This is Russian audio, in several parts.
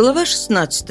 Глава 16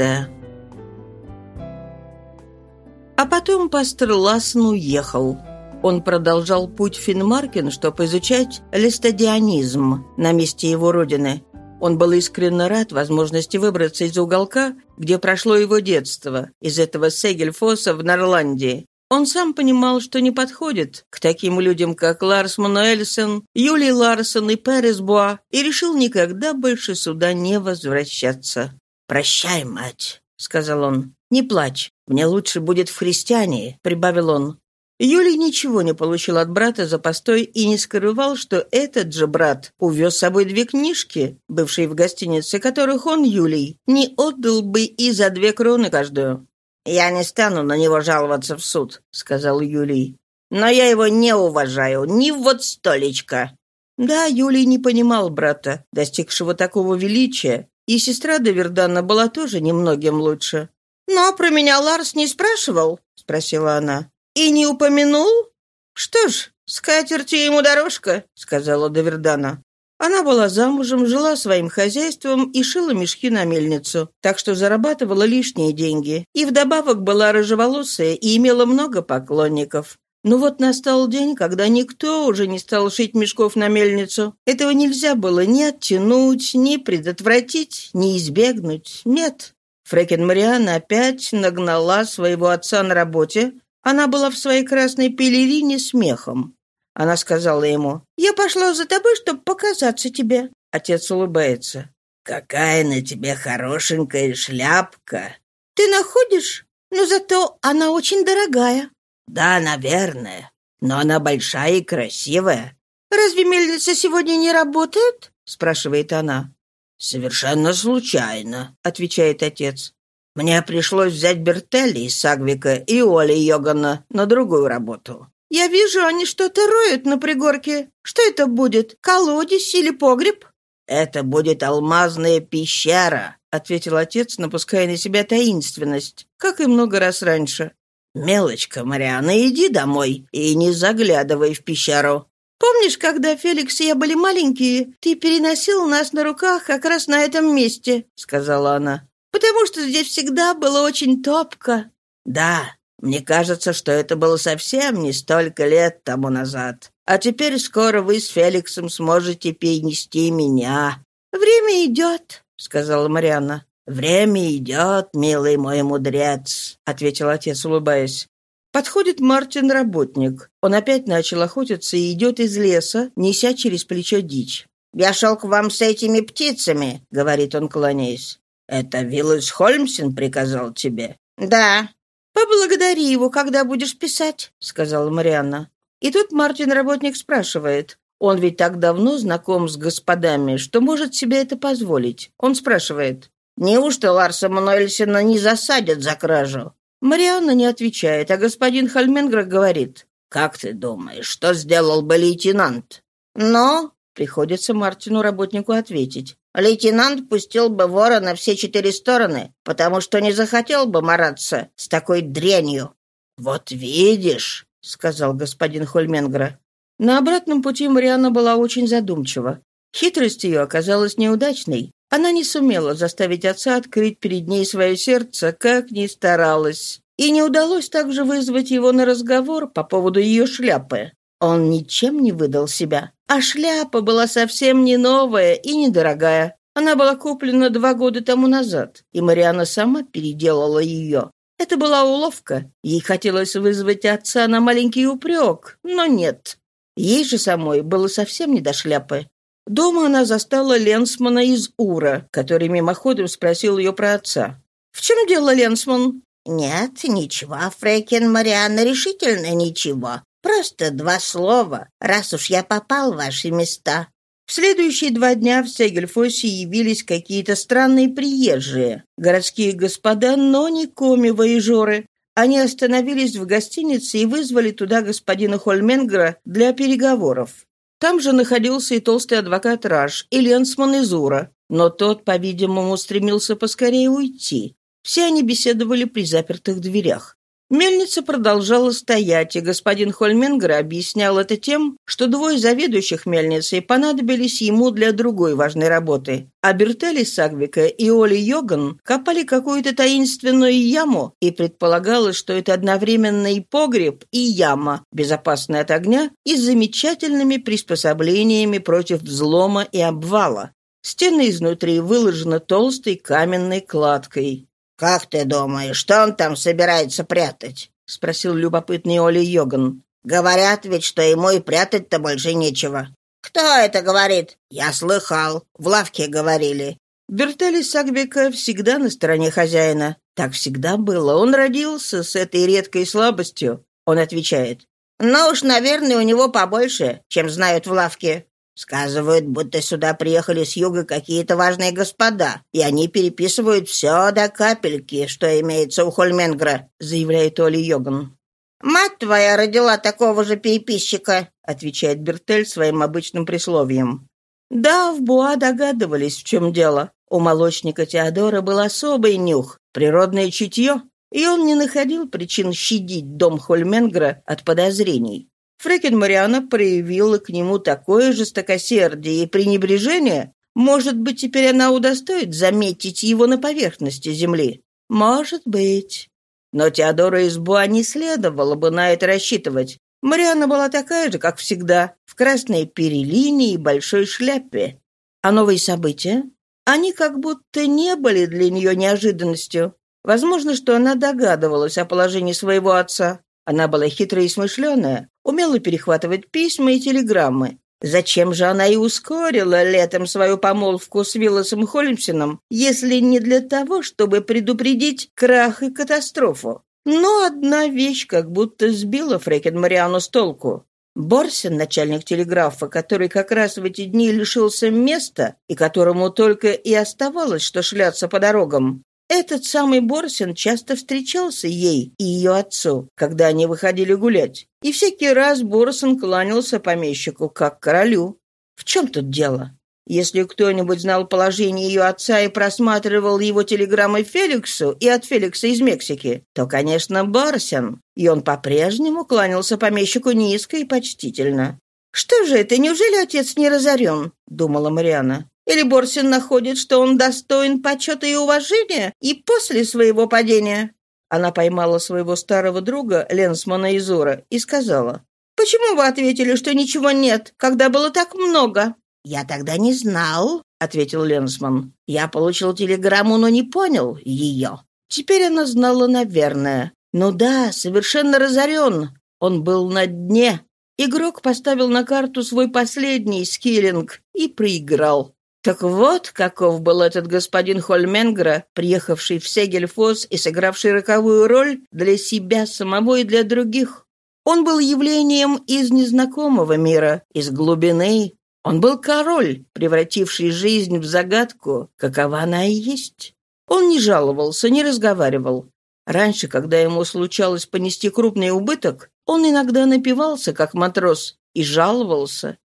А потом пастор Лассен уехал. Он продолжал путь в Финмаркен, чтобы изучать листодионизм на месте его родины. Он был искренне рад возможности выбраться из уголка, где прошло его детство, из этого Сегельфоса в Норландии. Он сам понимал, что не подходит к таким людям, как Ларс Мануэльсон, Юлий Ларсон и Перес Буа, и решил никогда больше сюда не возвращаться. «Прощай, мать», — сказал он. «Не плачь. Мне лучше будет в христиане», — прибавил он. Юлий ничего не получил от брата за постой и не скрывал, что этот же брат увез с собой две книжки, бывшие в гостинице, которых он, Юлий, не отдал бы и за две кроны каждую. «Я не стану на него жаловаться в суд», — сказал Юлий. «Но я его не уважаю, ни вот столечко». Да, Юлий не понимал брата, достигшего такого величия, и сестра Довердана была тоже немногим лучше. «Но про меня Ларс не спрашивал?» — спросила она. «И не упомянул?» «Что ж, скатерти ему дорожка», — сказала Довердана. Она была замужем, жила своим хозяйством и шила мешки на мельницу, так что зарабатывала лишние деньги. И вдобавок была рыжеволосая и имела много поклонников. Но вот настал день, когда никто уже не стал шить мешков на мельницу. Этого нельзя было ни оттянуть, ни предотвратить, ни избегнуть. Нет. Фрекен Марианна опять нагнала своего отца на работе, она была в своей красной пелерине смехом. Она сказала ему, «Я пошла за тобой, чтобы показаться тебе». Отец улыбается. «Какая на тебе хорошенькая шляпка!» «Ты находишь? Но зато она очень дорогая». «Да, наверное. Но она большая и красивая». «Разве мельница сегодня не работает?» спрашивает она. «Совершенно случайно», — отвечает отец. Мне пришлось взять Бертелли из Сагвика и Оли Йогана на другую работу. «Я вижу, они что-то роют на пригорке. Что это будет? Колодец или погреб?» «Это будет алмазная пещера», — ответил отец, напуская на себя таинственность, как и много раз раньше. «Мелочка, Мариана, иди домой и не заглядывай в пещеру. Помнишь, когда Феликс и я были маленькие, ты переносил нас на руках как раз на этом месте?» — сказала она потому что здесь всегда было очень топко». «Да, мне кажется, что это было совсем не столько лет тому назад. А теперь скоро вы с Феликсом сможете перенести меня». «Время идет», — сказала Марианна. «Время идет, милый мой мудрец», — ответил отец, улыбаясь. Подходит Мартин-работник. Он опять начал охотиться и идет из леса, неся через плечо дичь. «Я шел к вам с этими птицами», — говорит он, кланяясь. «Это Виллес Хольмсен приказал тебе?» «Да». «Поблагодари его, когда будешь писать», — сказала Марианна. И тут Мартин-работник спрашивает. Он ведь так давно знаком с господами, что может себе это позволить. Он спрашивает. «Неужто Ларса Мануэльсена не засадят за кражу?» Марианна не отвечает, а господин Хальменгра говорит. «Как ты думаешь, что сделал бы лейтенант?» «Но...» — приходится Мартину-работнику ответить. Лейтенант пустил бы вора на все четыре стороны, потому что не захотел бы мараться с такой дрянью. «Вот видишь», — сказал господин Хольменгра. На обратном пути Марианна была очень задумчива. Хитрость ее оказалась неудачной. Она не сумела заставить отца открыть перед ней свое сердце, как ни старалась. И не удалось также вызвать его на разговор по поводу ее шляпы. Он ничем не выдал себя. А шляпа была совсем не новая и недорогая. Она была куплена два года тому назад, и Мариана сама переделала ее. Это была уловка. Ей хотелось вызвать отца на маленький упрек, но нет. Ей же самой было совсем не до шляпы. Дома она застала Ленсмана из Ура, который мимоходом спросил ее про отца. «В чем дело, Ленсман?» «Нет, ничего, Фрейкен Марианна, решительно ничего. Просто два слова, раз уж я попал в ваши места». В следующие два дня в Сегельфосе явились какие-то странные приезжие, городские господа, но не коми-воежоры. Они остановились в гостинице и вызвали туда господина Хольменгра для переговоров. Там же находился и толстый адвокат Раш, и Ленсман из Ура, но тот, по-видимому, стремился поскорее уйти. Все они беседовали при запертых дверях. Мельница продолжала стоять, и господин Хольменгер объяснял это тем, что двое заведующих мельницей понадобились ему для другой важной работы. А Бертели Сагвика и Оли Йоган копали какую-то таинственную яму, и предполагалось, что это одновременно и погреб, и яма, безопасная от огня и с замечательными приспособлениями против взлома и обвала. Стены изнутри выложены толстой каменной кладкой. «Как ты думаешь, что он там собирается прятать?» — спросил любопытный Оли Йоган. «Говорят ведь, что ему и прятать-то больше нечего». «Кто это говорит?» «Я слыхал. В лавке говорили». Бертели Сагбека всегда на стороне хозяина. Так всегда было. Он родился с этой редкой слабостью. Он отвечает. «Ну уж, наверное, у него побольше, чем знают в лавке. Сказывают, будто сюда приехали с юга какие-то важные господа, и они переписывают все до капельки, что имеется у Хольменгра», — заявляет Оли Йоган. «Мать твоя родила такого же переписчика», — отвечает Бертель своим обычным присловием. Да, в Буа догадывались, в чем дело. У молочника Теодора был особый нюх, природное чутье, и он не находил причин щадить дом Хольменгра от подозрений. Фрекен Мариана проявила к нему такое жестокосердие и пренебрежение, может быть, теперь она удостоит заметить его на поверхности земли. Может быть. Но Теодора из Буа не следовало бы на это рассчитывать. Мариана была такая же, как всегда, в красной перелине и большой шляпе. А новые события? Они как будто не были для нее неожиданностью. Возможно, что она догадывалась о положении своего отца. Она была хитрая и смышленая, умела перехватывать письма и телеграммы. Зачем же она и ускорила летом свою помолвку с Вилласом Холмсином, если не для того, чтобы предупредить крах и катастрофу? Но одна вещь как будто сбила Фрекен Мариану с толку. Борсин, начальник телеграфа, который как раз в эти дни лишился места и которому только и оставалось, что шляться по дорогам, этот самый Борсин часто встречался ей и ее отцу, когда они выходили гулять. И всякий раз Борсин кланялся помещику, как королю. В чем тут дело? Если кто-нибудь знал положение ее отца и просматривал его телеграммы Феликсу и от Феликса из Мексики, то, конечно, Борсин. И он по-прежнему кланялся помещику низко и почтительно. «Что же это, неужели отец не разорен?» — думала Мариана. Или Борсин находит, что он достоин почета и уважения и после своего падения?» Она поймала своего старого друга, Ленсмана Изура, и сказала, «Почему вы ответили, что ничего нет, когда было так много?» «Я тогда не знал», — ответил Ленсман. «Я получил телеграмму, но не понял ее». Теперь она знала, наверное. «Ну да, совершенно разорен. Он был на дне». Игрок поставил на карту свой последний скиллинг и проиграл. Так вот, каков был этот господин Хольменгра, приехавший в Сегельфос и сыгравший роковую роль для себя самого и для других. Он был явлением из незнакомого мира, из глубины. Он был король, превративший жизнь в загадку, какова она и есть. Он не жаловался, не разговаривал. Раньше, когда ему случалось понести крупный убыток, он иногда напивался, как матрос, и жаловался,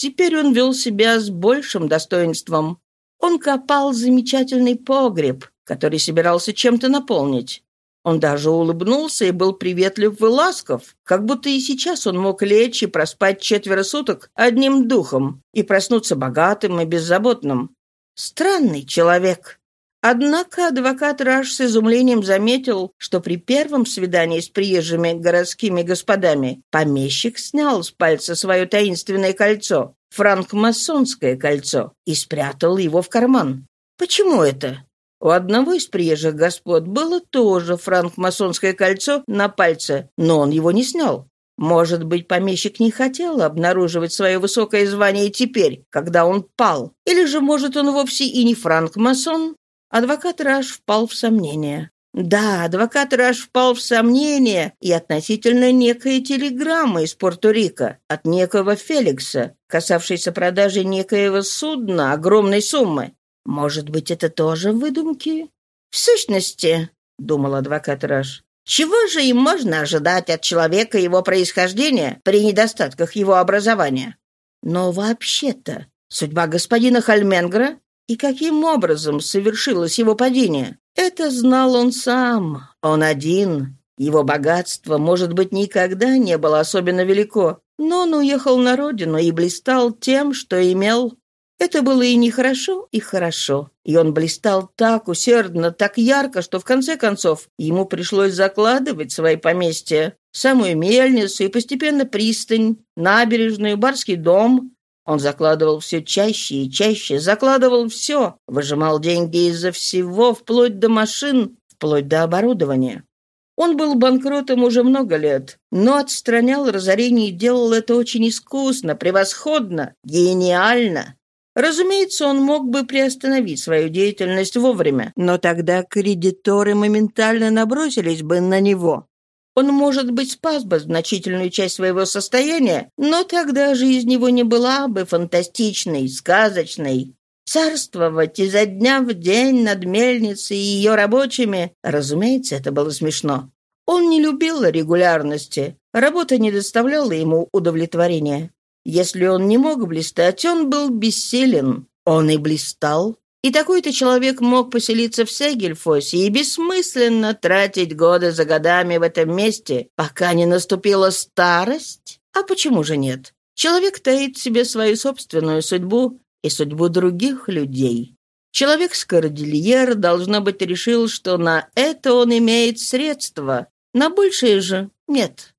Теперь он вел себя с большим достоинством. Он копал замечательный погреб, который собирался чем-то наполнить. Он даже улыбнулся и был приветлив и ласков, как будто и сейчас он мог лечь и проспать четверо суток одним духом и проснуться богатым и беззаботным. Странный человек. Однако адвокат Раш с изумлением заметил, что при первом свидании с приезжими городскими господами помещик снял с пальца свое таинственное кольцо, франкмасонское кольцо, и спрятал его в карман. Почему это? У одного из приезжих господ было тоже франкмасонское кольцо на пальце, но он его не снял. Может быть, помещик не хотел обнаруживать свое высокое звание теперь, когда он пал. Или же, может, он вовсе и не франкмасон, Адвокат Раш впал в сомнение. Да, адвокат Раш впал в сомнение и относительно некой телеграммы из Порто-Рико от некого Феликса, касавшейся продажи некоего судна огромной суммы. Может быть, это тоже выдумки? В сущности, думал адвокат Раш, чего же им можно ожидать от человека его происхождения при недостатках его образования? Но вообще-то судьба господина Хальменгра и каким образом совершилось его падение? Это знал он сам, он один. Его богатство, может быть, никогда не было особенно велико, но он уехал на родину и блистал тем, что имел. Это было и нехорошо, и хорошо. И он блистал так усердно, так ярко, что в конце концов ему пришлось закладывать свои поместья, самую мельницу и постепенно пристань, набережную, барский дом. Он закладывал все чаще и чаще, закладывал все, выжимал деньги из-за всего, вплоть до машин, вплоть до оборудования. Он был банкротом уже много лет, но отстранял разорение и делал это очень искусно, превосходно, гениально. Разумеется, он мог бы приостановить свою деятельность вовремя, но тогда кредиторы моментально набросились бы на него. Он, может быть, спас бы значительную часть своего состояния, но тогда жизнь его не была бы фантастичной, сказочной. Царствовать изо дня в день над мельницей и ее рабочими, разумеется, это было смешно. Он не любил регулярности, работа не доставляла ему удовлетворения. Если он не мог блистать, он был бессилен. Он и блистал. И такой-то человек мог поселиться в Сегельфосе и бессмысленно тратить годы за годами в этом месте, пока не наступила старость. А почему же нет? Человек таит в себе свою собственную судьбу, и судьбу других людей. Человек с Кордильер, должно быть, решил, что на это он имеет средства, на большее же нет.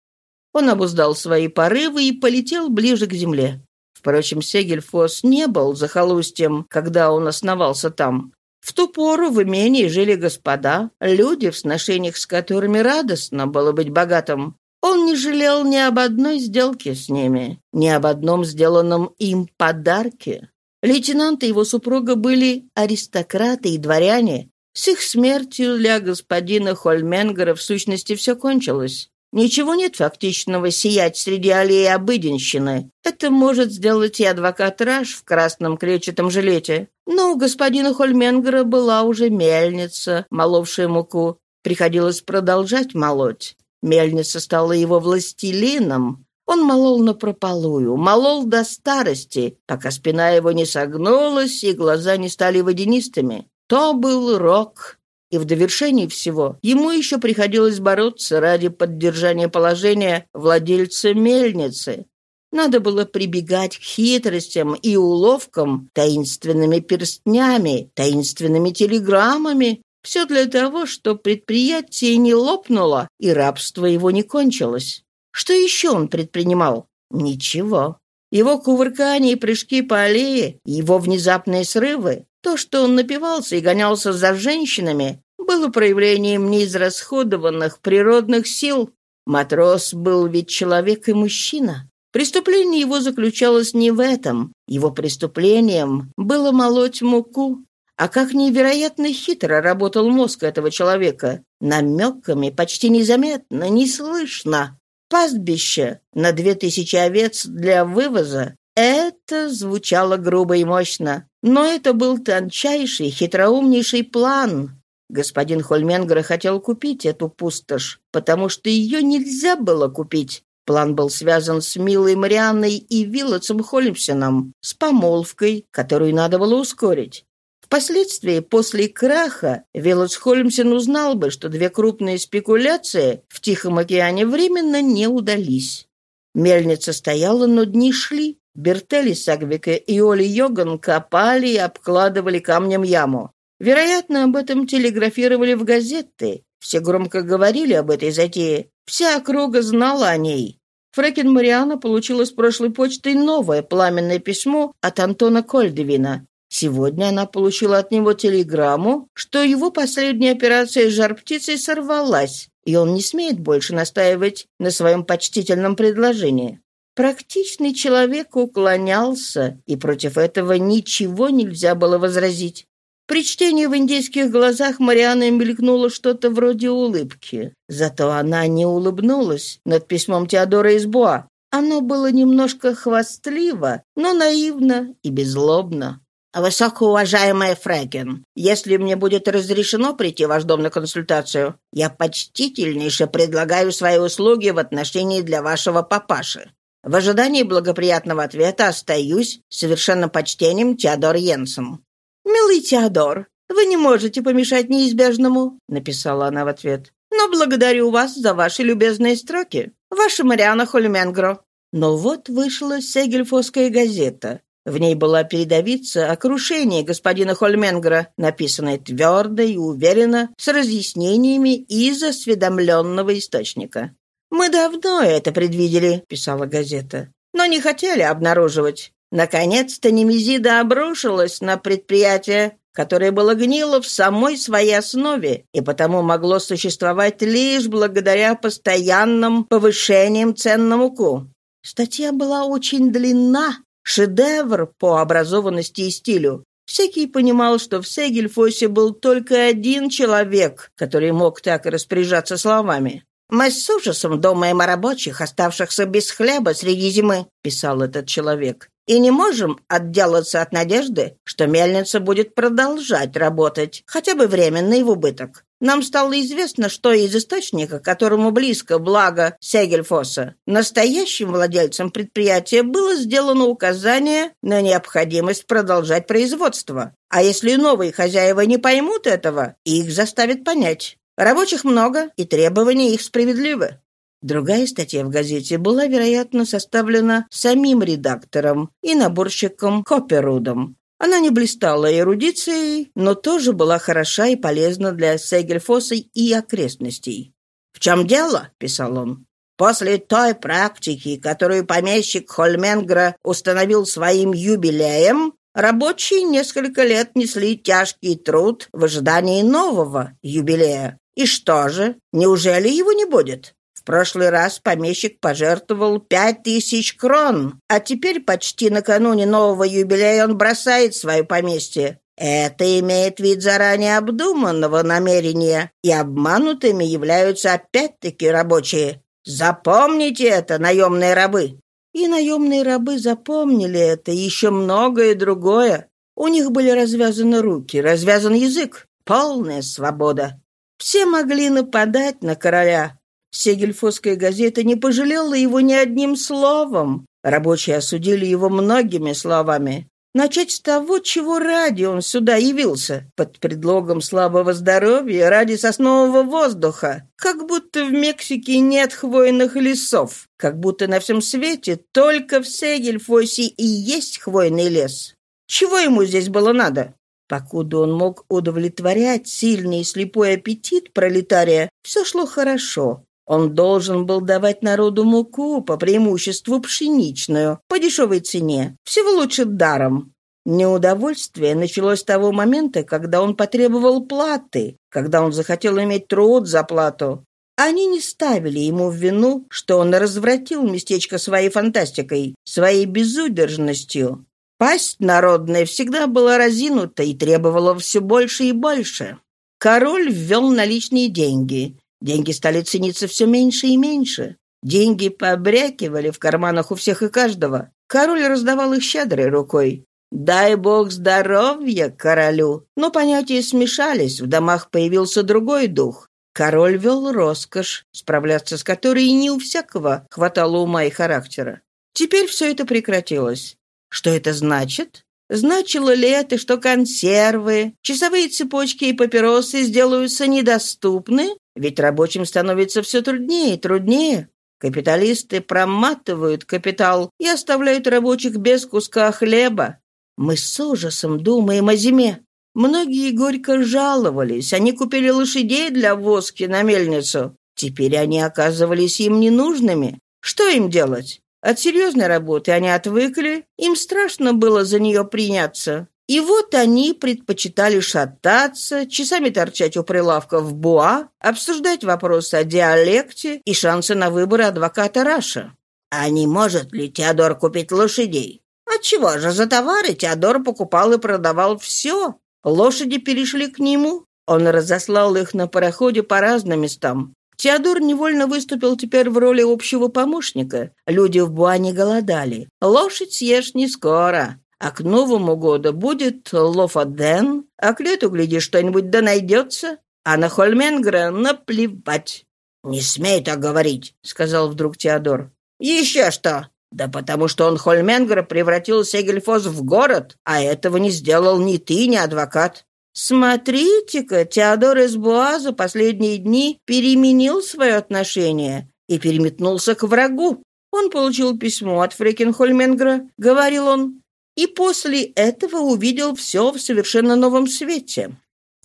Он обуздал свои порывы и полетел ближе к земле. Впрочем, Сегельфос не был захолустьем, когда он основался там. В ту пору в имении жили господа, люди, в сношениях с которыми радостно было быть богатым. Он не жалел ни об одной сделке с ними, ни об одном сделанном им подарке. Лейтенант и его супруга были аристократы и дворяне. С их смертью для господина Хольменгера в сущности все кончилось. Ничего нет фактичного сиять среди аллеи обыденщины. Это может сделать и адвокат Раш в красном клетчатом жилете. Но у господина Хольменгера была уже мельница, моловшая муку. Приходилось продолжать молоть. Мельница стала его властелином. Он молол напропалую, молол до старости, пока спина его не согнулась и глаза не стали водянистыми. То был рок. И в довершении всего ему еще приходилось бороться ради поддержания положения владельца мельницы. Надо было прибегать к хитростям и уловкам, таинственными перстнями, таинственными телеграммами. Все для того, чтобы предприятие не лопнуло и рабство его не кончилось. Что еще он предпринимал? Ничего. Его кувыркания и прыжки по аллее, его внезапные срывы, то, что он напивался и гонялся за женщинами, было проявлением неизрасходованных природных сил. Матрос был ведь человек и мужчина. Преступление его заключалось не в этом. Его преступлением было молоть муку. А как невероятно хитро работал мозг этого человека. Намеками, почти незаметно, неслышно, пастбище на две тысячи овец для вывоза. Это звучало грубо и мощно, но это был тончайший, хитроумнейший план. Господин Хольменгер хотел купить эту пустошь, потому что ее нельзя было купить. План был связан с милой Марианной и Виллотсом Холмсеном, с помолвкой, которую надо было ускорить. Впоследствии, после краха, Велос Холмсен узнал бы, что две крупные спекуляции в Тихом океане временно не удались. Мельница стояла, но дни шли. Бертели Сагвика и Оли Йоган копали и обкладывали камнем яму. Вероятно, об этом телеграфировали в газеты. Все громко говорили об этой затее. Вся округа знала о ней. Фрекен Мариана получила с прошлой почтой новое пламенное письмо от Антона Кольдевина, Сегодня она получила от него телеграмму, что его последняя операция с жар-птицей сорвалась, и он не смеет больше настаивать на своем почтительном предложении. Практичный человек уклонялся, и против этого ничего нельзя было возразить. При чтении в индейских глазах Марианы мелькнуло что-то вроде улыбки. Зато она не улыбнулась над письмом Теодора из Буа. Оно было немножко хвастливо, но наивно и беззлобно. «Высокоуважаемая Фрэкин, если мне будет разрешено прийти в ваш дом на консультацию, я почтительнейше предлагаю свои услуги в отношении для вашего папаши. В ожидании благоприятного ответа остаюсь совершенно почтением Теодор Йенсен». «Милый Теодор, вы не можете помешать неизбежному», — написала она в ответ. Но благодарю вас за ваши любезные строки. Ваша Мариана Хольменгро». Но вот вышла Сегельфосская газета. В ней была передовица о крушении господина Хольменгра, написанная твердо и уверенно, с разъяснениями из осведомленного источника. «Мы давно это предвидели», — писала газета, «но не хотели обнаруживать. Наконец-то Немезида обрушилась на предприятие, которое было гнило в самой своей основе и потому могло существовать лишь благодаря постоянным повышениям цен на муку. Статья была очень длинна, шедевр по образованности и стилю. Всякий понимал, что в Сегельфосе был только один человек, который мог так распоряжаться словами. «Мы с ужасом думаем о рабочих, оставшихся без хлеба среди зимы», — писал этот человек. «И не можем отделаться от надежды, что мельница будет продолжать работать, хотя бы временно и в убыток. Нам стало известно, что из источника, которому близко благо Сегельфоса, настоящим владельцам предприятия было сделано указание на необходимость продолжать производство. А если новые хозяева не поймут этого, их заставят понять. Рабочих много, и требования их справедливы. Другая статья в газете была, вероятно, составлена самим редактором и наборщиком Хопперудом. Она не блистала эрудицией, но тоже была хороша и полезна для Сегельфоса и окрестностей. «В чем дело?» — писал он. «После той практики, которую помещик Хольменгра установил своим юбилеем, рабочие несколько лет несли тяжкий труд в ожидании нового юбилея, и что же, неужели его не будет? В прошлый раз помещик пожертвовал пять тысяч крон, а теперь почти накануне нового юбилея он бросает свое поместье. Это имеет вид заранее обдуманного намерения, и обманутыми являются опять-таки рабочие. Запомните это, наемные рабы. И наемные рабы запомнили это, еще многое другое. У них были развязаны руки, развязан язык, полная свобода. Все могли нападать на короля. Сегельфосская газета не пожалела его ни одним словом. Рабочие осудили его многими словами. Начать с того, чего ради он сюда явился, под предлогом слабого здоровья, ради соснового воздуха. Как будто в Мексике нет хвойных лесов, как будто на всем свете только в Сегельфосе и есть хвойный лес. Чего ему здесь было надо? Покуда он мог удовлетворять сильный и слепой аппетит пролетария, все шло хорошо. Он должен был давать народу муку, по преимуществу пшеничную, по дешевой цене, всего лучше даром. Неудовольствие началось с того момента, когда он потребовал платы, когда он захотел иметь труд за плату. Они не ставили ему в вину, что он развратил местечко своей фантастикой, своей безудержностью. Пасть народная всегда была разинута и требовала все больше и больше. Король ввел наличные деньги. Деньги стали цениться все меньше и меньше. Деньги побрякивали в карманах у всех и каждого. Король раздавал их щедрой рукой. Дай бог здоровья королю. Но понятия смешались, в домах появился другой дух. Король вел роскошь, справляться с которой не у всякого хватало ума и характера. Теперь все это прекратилось. Что это значит? Значило ли это, что консервы, часовые цепочки и папиросы сделаются недоступны? Ведь рабочим становится все труднее и труднее. Капиталисты проматывают капитал и оставляют рабочих без куска хлеба. Мы с ужасом думаем о зиме. Многие горько жаловались. Они купили лошадей для воски на мельницу. Теперь они оказывались им ненужными. Что им делать? От серьезной работы они отвыкли, им страшно было за нее приняться. И вот они предпочитали шататься, часами торчать у прилавка в Буа, обсуждать вопросы о диалекте и шансы на выбор адвоката Раша. А не может ли Теодор купить лошадей? Отчего же за товары Теодор покупал и продавал все? Лошади перешли к нему. Он разослал их на пароходе по разным местам. Теодор невольно выступил теперь в роли общего помощника. Люди в Буане голодали. Лошадь съешь не скоро. А к Новому году будет Лофаден, а к лету, гляди, что-нибудь да найдется. А на Хольменгра наплевать. «Не смей так говорить», — сказал вдруг Теодор. «Еще что? Да потому что он Хольменгра превратил Сегельфос в город, а этого не сделал ни ты, ни адвокат. Смотрите-ка, Теодор из Буаза последние дни переменил свое отношение и переметнулся к врагу. Он получил письмо от Фрекенхольменгра, говорил он, и после этого увидел все в совершенно новом свете.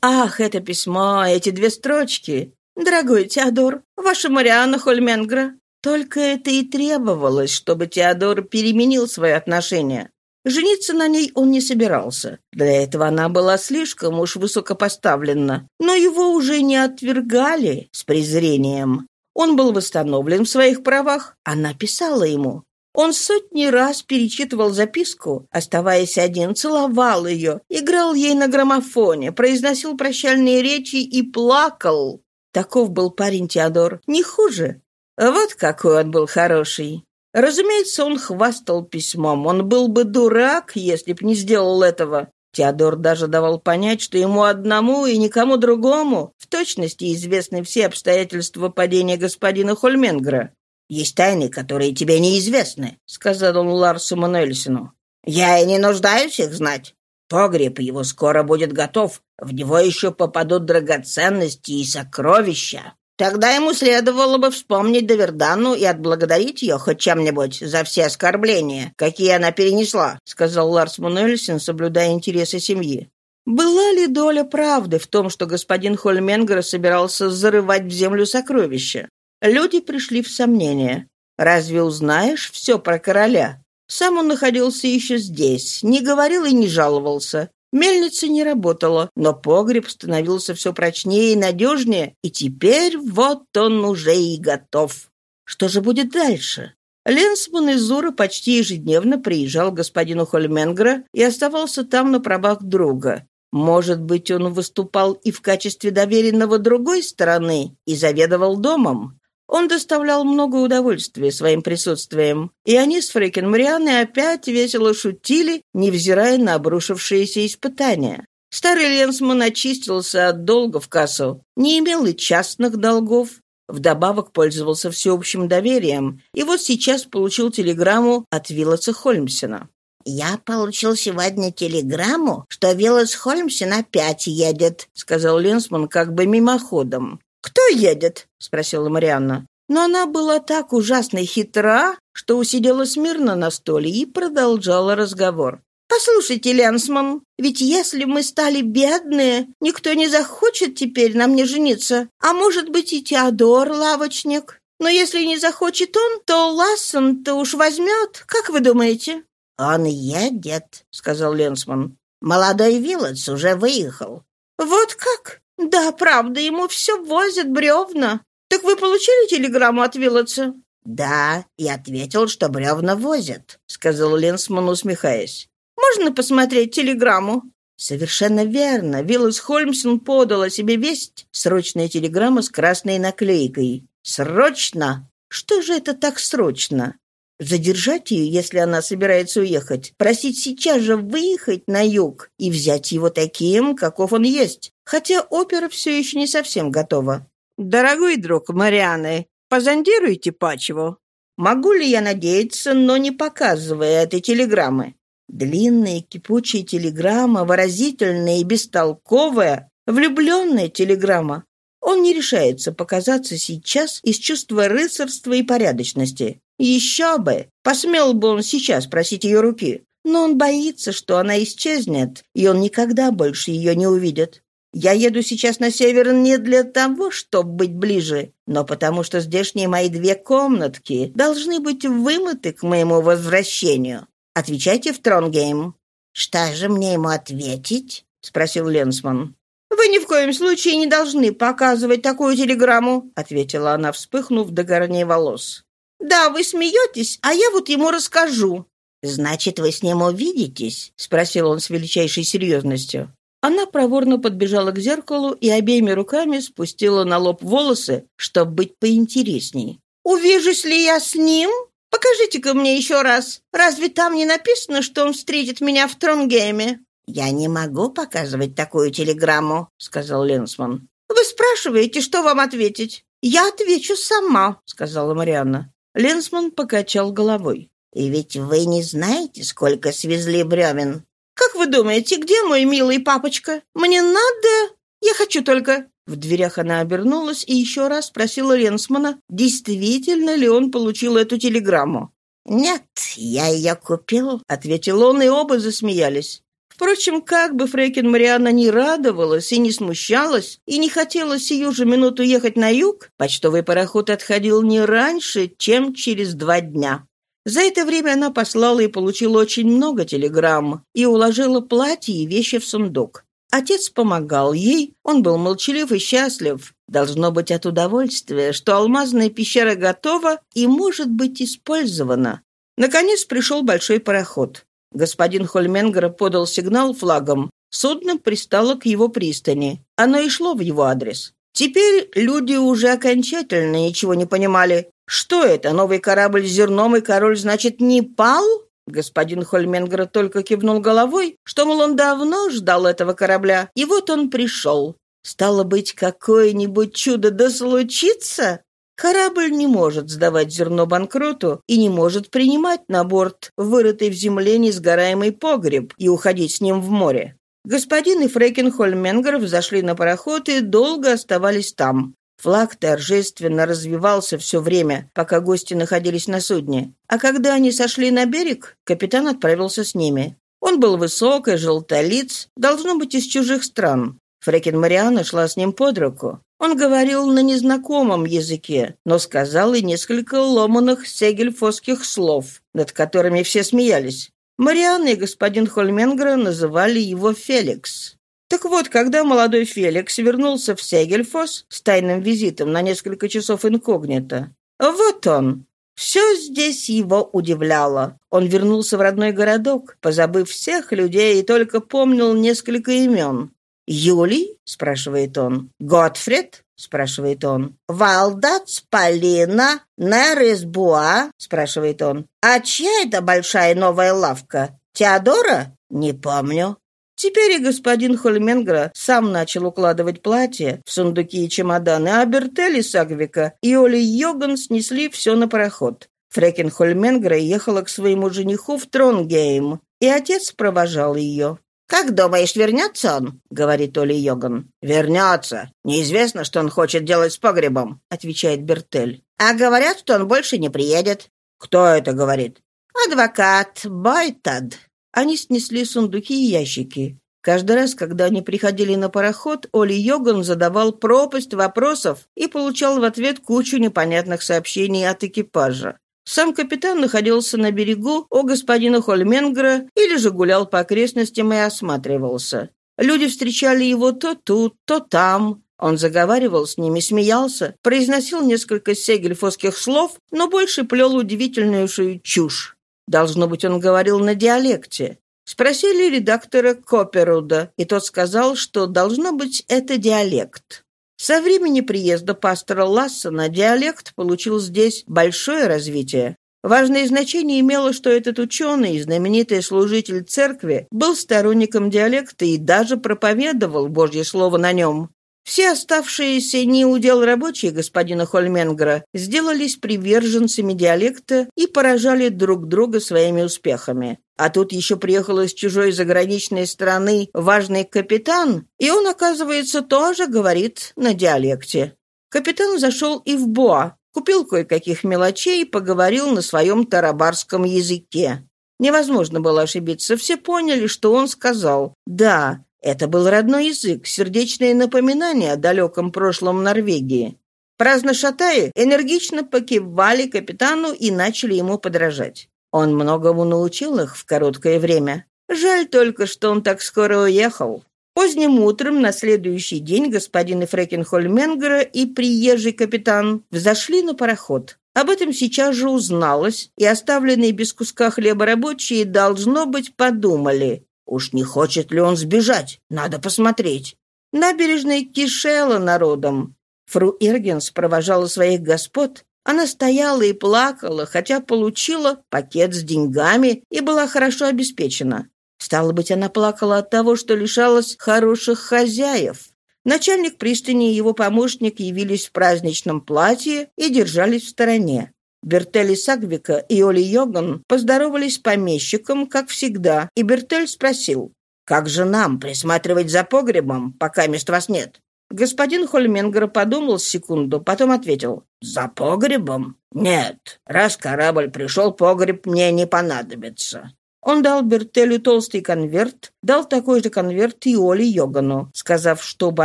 Ах, это письмо, эти две строчки. Дорогой Теодор, ваша Марианна Хольменгра. Только это и требовалось, чтобы Теодор переменил свои отношения. Жениться на ней он не собирался. Для этого она была слишком уж высокопоставлена. Но его уже не отвергали с презрением. Он был восстановлен в своих правах. Она писала ему. Он сотни раз перечитывал записку, оставаясь один, целовал ее, играл ей на граммофоне, произносил прощальные речи и плакал. Таков был парень Теодор, не хуже. Вот какой он был хороший. Разумеется, он хвастал письмом. Он был бы дурак, если б не сделал этого. Теодор даже давал понять, что ему одному и никому другому в точности известны все обстоятельства падения господина Хольменгра. «Есть тайны, которые тебе неизвестны», — сказал он Ларсу Мануэльсину. «Я и не нуждаюсь их знать. Погреб его скоро будет готов. В него еще попадут драгоценности и сокровища. Тогда ему следовало бы вспомнить Довердану и отблагодарить ее хоть чем-нибудь за все оскорбления, какие она перенесла», — сказал Ларс Мануэльсен, соблюдая интересы семьи. Была ли доля правды в том, что господин Хольменгер собирался зарывать в землю сокровища? Люди пришли в сомнение. «Разве узнаешь все про короля?» Сам он находился еще здесь, не говорил и не жаловался. Мельница не работала, но погреб становился все прочнее и надежнее, и теперь вот он уже и готов. Что же будет дальше? Ленсман из Зура почти ежедневно приезжал к господину Хольменгра и оставался там на правах друга. Может быть, он выступал и в качестве доверенного другой стороны и заведовал домом. Он доставлял много удовольствия своим присутствием, и они с Фрейкен Марианной опять весело шутили, невзирая на обрушившиеся испытания. Старый Ленсман очистился от долга в кассу, не имел и частных долгов, вдобавок пользовался всеобщим доверием, и вот сейчас получил телеграмму от Виллоса Хольмсена. «Я получил сегодня телеграмму, что Виллас Хольмсен опять едет», — сказал Ленсман как бы мимоходом. «Кто едет?» — спросила Марианна. Но она была так ужасно хитра, что усидела смирно на столе и продолжала разговор. «Послушайте, Ленсман, ведь если мы стали бедные, никто не захочет теперь на мне жениться. А может быть и Теодор, лавочник. Но если не захочет он, то Лассон-то уж возьмет. Как вы думаете?» «Он едет», — сказал Ленсман. «Молодой Вилотс уже выехал». «Вот как? «Да, правда, ему все возят бревна. Так вы получили телеграмму от Виллотса?» «Да, и ответил, что бревна возят», — сказал Ленсман, усмехаясь. «Можно посмотреть телеграмму?» «Совершенно верно. Виллас Хольмсон подал о себе весть. Срочная телеграмма с красной наклейкой. Срочно! Что же это так срочно? Задержать ее, если она собирается уехать, просить сейчас же выехать на юг и взять его таким, каков он есть, хотя опера все еще не совсем готова. «Дорогой друг Марианы, позондируйте Пачеву. Могу ли я надеяться, но не показывая этой телеграммы?» Длинная кипучая телеграмма, выразительная и бестолковая, влюбленная телеграмма. Он не решается показаться сейчас из чувства рыцарства и порядочности. Еще бы! Посмел бы он сейчас просить ее руки. Но он боится, что она исчезнет, и он никогда больше ее не увидит. Я еду сейчас на север не для того, чтобы быть ближе, но потому что здешние мои две комнатки должны быть вымыты к моему возвращению. Отвечайте в Тронгейм». «Что же мне ему ответить?» — спросил Ленсман. «Вы ни в коем случае не должны показывать такую телеграмму», — ответила она, вспыхнув до корней волос. «Да, вы смеетесь, а я вот ему расскажу». «Значит, вы с ним увидитесь?» — спросил он с величайшей серьезностью. Она проворно подбежала к зеркалу и обеими руками спустила на лоб волосы, чтобы быть поинтересней. «Увижусь ли я с ним? Покажите-ка мне еще раз. Разве там не написано, что он встретит меня в Тронгейме?» «Я не могу показывать такую телеграмму», — сказал Ленсман. «Вы спрашиваете, что вам ответить?» «Я отвечу сама», — сказала Марианна. Ленсман покачал головой. «И ведь вы не знаете, сколько свезли бревен?» Как вы думаете, где мой милый папочка? Мне надо... Я хочу только...» В дверях она обернулась и еще раз спросила Ленсмана, действительно ли он получил эту телеграмму. «Нет, я ее купил», — ответил он, и оба засмеялись. Впрочем, как бы Фрейкин Марианна не радовалась и не смущалась, и не хотела сию же минуту ехать на юг, почтовый пароход отходил не раньше, чем через два дня. За это время она послала и получила очень много телеграмм и уложила платье и вещи в сундук. Отец помогал ей, он был молчалив и счастлив. Должно быть от удовольствия, что алмазная пещера готова и может быть использована. Наконец пришел большой пароход. Господин Хольменгер подал сигнал флагом. Судно пристало к его пристани. Оно и шло в его адрес. Теперь люди уже окончательно ничего не понимали. Что это, новый корабль с зерном и король, значит, не пал? Господин Хольменгер только кивнул головой, что, мол, он давно ждал этого корабля, и вот он пришел. Стало быть, какое-нибудь чудо да случится? Корабль не может сдавать зерно банкроту и не может принимать на борт вырытый в земле несгораемый погреб и уходить с ним в море. Господин и Фрейкин Хольменгер взошли на пароход и долго оставались там. Флаг торжественно развивался все время, пока гости находились на судне. А когда они сошли на берег, капитан отправился с ними. Он был высок и желтолиц, должно быть, из чужих стран. Фрекин Мариана шла с ним под руку. Он говорил на незнакомом языке, но сказал и несколько ломаных сегельфосских слов, над которыми все смеялись. Марианна и господин Хольменгра называли его Феликс. Так вот, когда молодой Феликс вернулся в Сегельфос с тайным визитом на несколько часов инкогнито, вот он. Все здесь его удивляло. Он вернулся в родной городок, позабыв всех людей и только помнил несколько имен. «Юлий?» — спрашивает он. «Готфред?» — спрашивает он. «Валдац, Полина, Нересбуа?» — спрашивает он. «А чья это большая новая лавка? Теодора?» «Не помню». Теперь и господин Хольменгра сам начал укладывать платье в сундуки и чемоданы, а Бертель Сагвика и Оли Йоган снесли все на пароход. Фрекен Хольменгра ехала к своему жениху в Тронгейм, и отец провожал ее. «Как думаешь, вернется он?» — говорит Оли Йоган. «Вернется. Неизвестно, что он хочет делать с погребом», — отвечает Бертель. «А говорят, что он больше не приедет». «Кто это говорит?» «Адвокат Бойтад». Они снесли сундуки и ящики. Каждый раз, когда они приходили на пароход, Оли Йоган задавал пропасть вопросов и получал в ответ кучу непонятных сообщений от экипажа. Сам капитан находился на берегу у господина Хольменгра или же гулял по окрестностям и осматривался. Люди встречали его то тут, то там. Он заговаривал с ними, смеялся, произносил несколько сегельфосских слов, но больше плел удивительную чушь. Должно быть, он говорил на диалекте. Спросили редактора Коперуда, и тот сказал, что должно быть это диалект. Со времени приезда пастора Лассона диалект получил здесь большое развитие. Важное значение имело, что этот ученый, знаменитый служитель церкви, был сторонником диалекта и даже проповедовал Божье Слово на нем. Все оставшиеся неудел рабочие господина Хольменгера сделались приверженцами диалекта и поражали друг друга своими успехами. А тут еще приехал из чужой заграничной страны важный капитан, и он, оказывается, тоже говорит на диалекте. Капитан зашел и в Боа, купил кое-каких мелочей и поговорил на своем тарабарском языке. Невозможно было ошибиться. Все поняли, что он сказал. Да, это был родной язык, сердечное напоминание о далеком прошлом Норвегии. Праздно шатая, энергично покивали капитану и начали ему подражать. Он многому научил их в короткое время. Жаль только, что он так скоро уехал. Поздним утром на следующий день господин Фрекин Хольменгера и приезжий капитан взошли на пароход. Об этом сейчас же узналось, и оставленные без куска хлеба рабочие, должно быть, подумали. Уж не хочет ли он сбежать? Надо посмотреть. Набережная кишела народом. Фру Иргенс провожала своих господ. Она стояла и плакала, хотя получила пакет с деньгами и была хорошо обеспечена. Стало быть, она плакала от того, что лишалась хороших хозяев. Начальник пристани и его помощник явились в праздничном платье и держались в стороне. Бертель и Сагвика и Оли Йоган поздоровались с помещиком, как всегда, и Бертель спросил, «Как же нам присматривать за погребом, пока мест вас нет?» Господин Хольменгер подумал секунду, потом ответил, «За погребом? Нет, раз корабль пришел, погреб мне не понадобится. Он дал Бертелю толстый конверт, дал такой же конверт и Оле Йогану, сказав, чтобы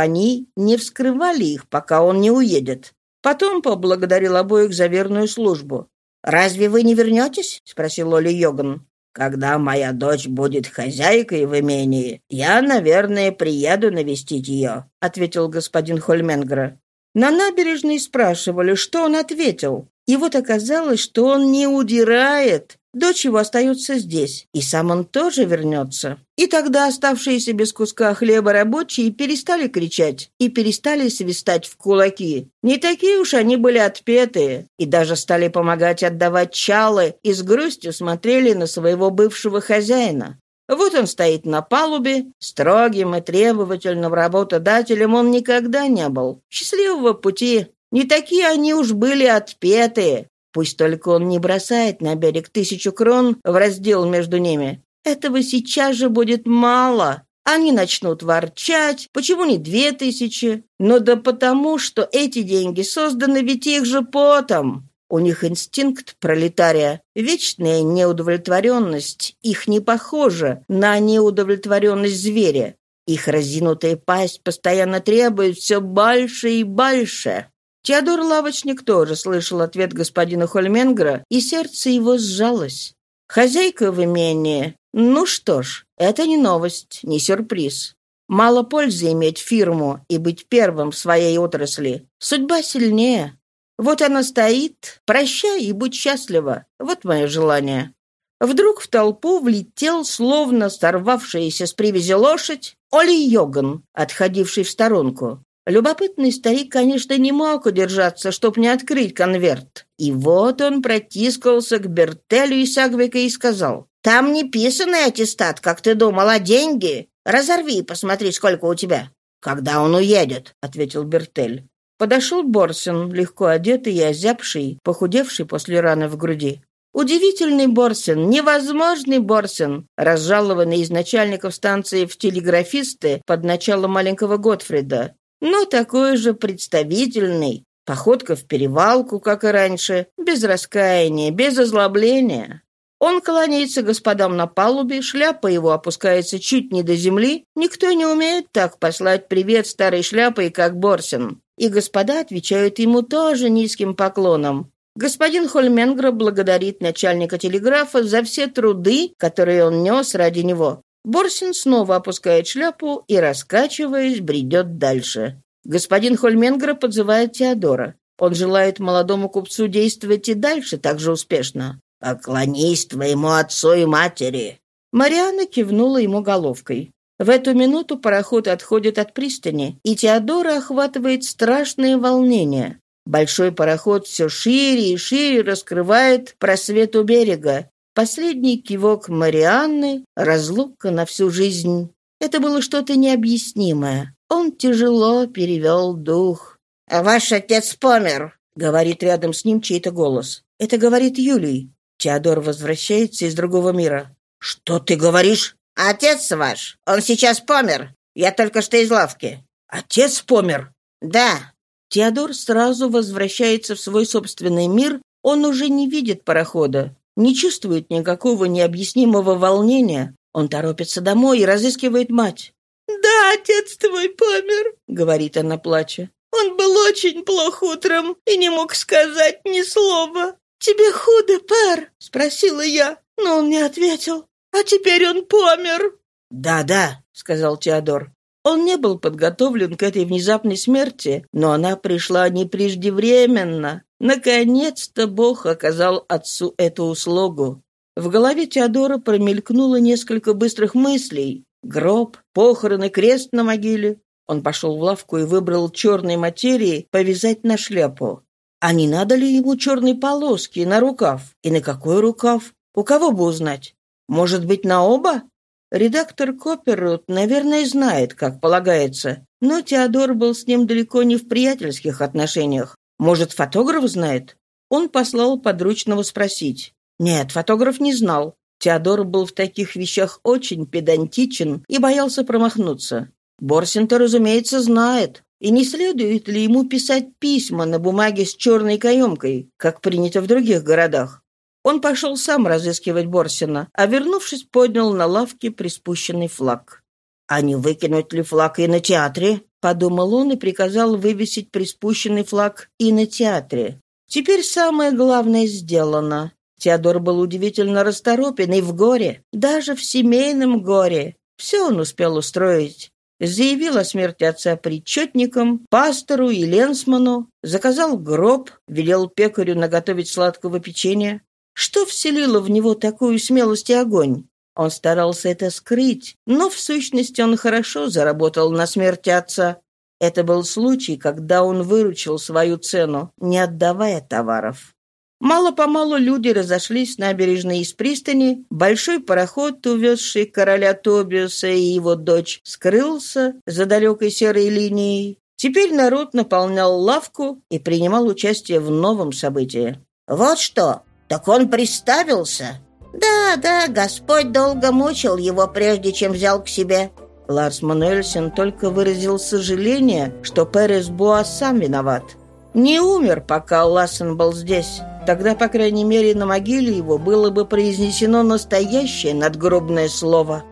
они не вскрывали их, пока он не уедет. Потом поблагодарил обоих за верную службу. «Разве вы не вернетесь?» — спросил Оли Йоган. «Когда моя дочь будет хозяйкой в имении, я, наверное, приеду навестить ее», — ответил господин Хольменгра. На набережной спрашивали, что он ответил. И вот оказалось, что он не удирает, Дочь его остается здесь, и сам он тоже вернется. И тогда оставшиеся без куска хлеба рабочие перестали кричать и перестали свистать в кулаки. Не такие уж они были отпетые, и даже стали помогать отдавать чалы и с грустью смотрели на своего бывшего хозяина. Вот он стоит на палубе, строгим и требовательным работодателем он никогда не был. Счастливого пути! Не такие они уж были отпетые, Пусть только он не бросает на берег тысячу крон в раздел между ними. Этого сейчас же будет мало. Они начнут ворчать, почему не две тысячи? Но да потому, что эти деньги созданы ведь их же потом. У них инстинкт пролетария, вечная неудовлетворенность. Их не похожа на неудовлетворенность зверя. Их разинутая пасть постоянно требует все больше и больше. Теодор Лавочник тоже слышал ответ господина Хольменгера, и сердце его сжалось. Хозяйка в имении. Ну что ж, это не новость, не сюрприз. Мало пользы иметь фирму и быть первым в своей отрасли. Судьба сильнее. Вот она стоит, прощай и будь счастлива. Вот мое желание. Вдруг в толпу влетел, словно сорвавшаяся с привязи лошадь, Оли Йоган, отходивший в сторонку. Любопытный старик, конечно, не мог удержаться, чтоб не открыть конверт. И вот он протискался к Бертелю и Сагвика и сказал, «Там не писанный аттестат, как ты думал, а деньги. Разорви и посмотри, сколько у тебя». «Когда он уедет?» — ответил Бертель. Подошел Борсин, легко одетый и озябший, похудевший после раны в груди. Удивительный Борсин, невозможный Борсин, разжалованный из начальников станции в телеграфисты под началом маленького Готфрида но такой же представительный. Походка в перевалку, как и раньше, без раскаяния, без озлобления. Он кланяется господам на палубе, шляпа его опускается чуть не до земли. Никто не умеет так послать привет старой шляпой, как Борсин. И господа отвечают ему тоже низким поклоном. Господин Хольменгра благодарит начальника телеграфа за все труды, которые он нес ради него. Борсин снова опускает шляпу и, раскачиваясь, бредет дальше. Господин Хольменгер подзывает Теодора. Он желает молодому купцу действовать и дальше так же успешно. «Поклонись твоему отцу и матери!» Марианна кивнула ему головкой. В эту минуту пароход отходит от пристани, и Теодора охватывает страшное волнение. Большой пароход все шире и шире раскрывает просвет у берега, Последний кивок Марианны, разлука на всю жизнь. Это было что-то необъяснимое. Он тяжело перевел дух. «А ваш отец помер», — говорит рядом с ним чей-то голос. Это говорит Юлий. Теодор возвращается из другого мира. «Что ты говоришь?» «Отец ваш. Он сейчас помер. Я только что из лавки». «Отец помер?» «Да». Теодор сразу возвращается в свой собственный мир. Он уже не видит парохода не чувствует никакого необъяснимого волнения. Он торопится домой и разыскивает мать. «Да, отец твой помер», — говорит она, плача. «Он был очень плох утром и не мог сказать ни слова. Тебе худо, пэр?» — спросила я, но он не ответил. «А теперь он помер». «Да-да», — сказал Теодор. Он не был подготовлен к этой внезапной смерти, но она пришла не преждевременно. Наконец-то Бог оказал отцу эту услугу. В голове Теодора промелькнуло несколько быстрых мыслей. Гроб, похороны, крест на могиле. Он пошел в лавку и выбрал черной материи повязать на шляпу. А не надо ли ему черной полоски на рукав? И на какой рукав? У кого бы узнать? Может быть, на оба? Редактор Копперут, наверное, знает, как полагается, но Теодор был с ним далеко не в приятельских отношениях. Может, фотограф знает? Он послал подручного спросить. Нет, фотограф не знал. Теодор был в таких вещах очень педантичен и боялся промахнуться. Борсин-то, разумеется, знает. И не следует ли ему писать письма на бумаге с черной каемкой, как принято в других городах? Он пошел сам разыскивать Борсина, а, вернувшись, поднял на лавке приспущенный флаг. «А не выкинуть ли флаг и на театре?» — подумал он и приказал вывесить приспущенный флаг и на театре. Теперь самое главное сделано. Теодор был удивительно расторопен и в горе, даже в семейном горе. Все он успел устроить. Заявил о смерти отца причетникам, пастору и ленсману, заказал гроб, велел пекарю наготовить сладкого печенья. Что вселило в него такую смелость и огонь? Он старался это скрыть, но в сущности он хорошо заработал на смерти отца. Это был случай, когда он выручил свою цену, не отдавая товаров. Мало-помалу люди разошлись с набережной из пристани, большой пароход, увезший короля Тобиуса и его дочь, скрылся за далекой серой линией. Теперь народ наполнял лавку и принимал участие в новом событии. «Вот что! Так он приставился!» «Да, да, Господь долго мучил его, прежде чем взял к себе». Ларс Мануэльсен только выразил сожаление, что Перес Буа сам виноват. Не умер, пока Лассен был здесь. Тогда, по крайней мере, на могиле его было бы произнесено настоящее надгробное слово –